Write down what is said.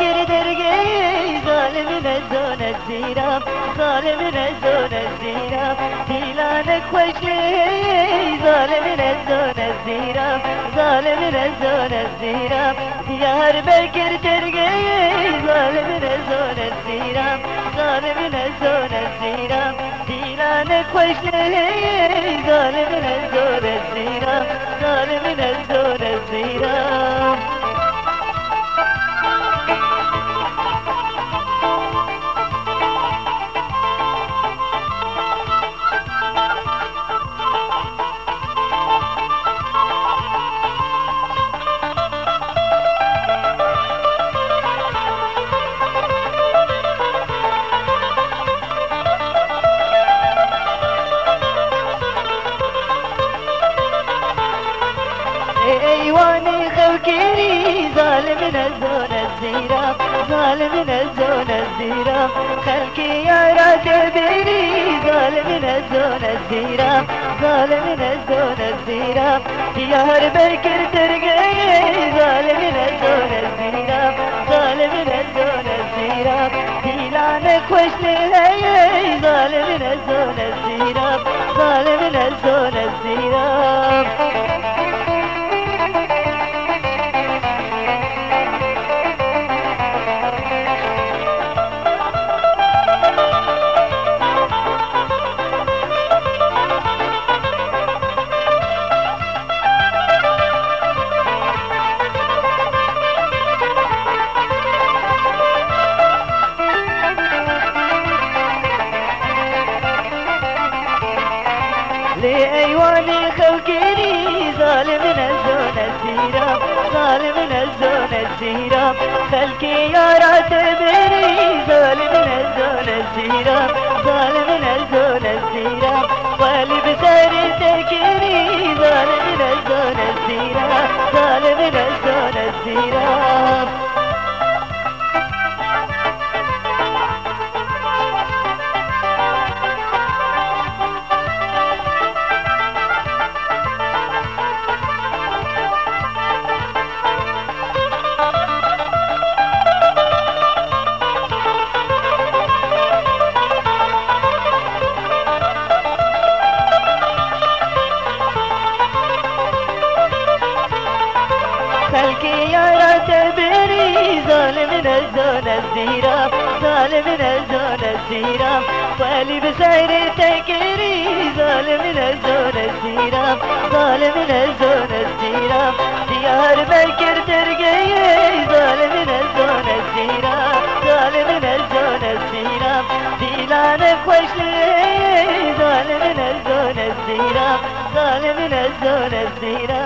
کر درگه ظالم نزدان از دیرم ظالم نزدان از دیرم دیلان خوشه ظالم نزدان از دیرم ظالم نزدان از دیرم یار برکر درگه ظالم نزدان از دیرم ظالم نزدان از دیرم دیلان خوشه ظالم نزدان از دیرم ظالم نزدان ايواني خوكيري ظالم نزون الزيرة ظالم نزون الزيرة. خلكي يا رات بيري ظالم نزون الزيرة ظالم نزون الزيرة. ديار بكر ترقي ظالم نزون الزيرة ظالم نزون الزيرة. ديلانك وش لهي ظالم نزون الزيرة ظالم نزون الزيرة. لأيواني خوكيني ظالم نزون الزيرة ظالم نزون الزيرة خلكي يا راتبري ظالم نزون الزيرة ظالم نزون الزيرة والي بسر تكيني ظالم نزون الزيرة ظالم نزون الزيرة يا راتبري ظالم نزون الزيرة ظالم نزون الزيرة. والي بسعر تكري ظالم نزون الزيرة ظالم نزون الزيرة. ديار بكر ترقي ظالم نزون الزيرة ظالم نزون الزيرة. ديلانك وشلي ظالم نزون الزيرة ظالم نزون الزيرة.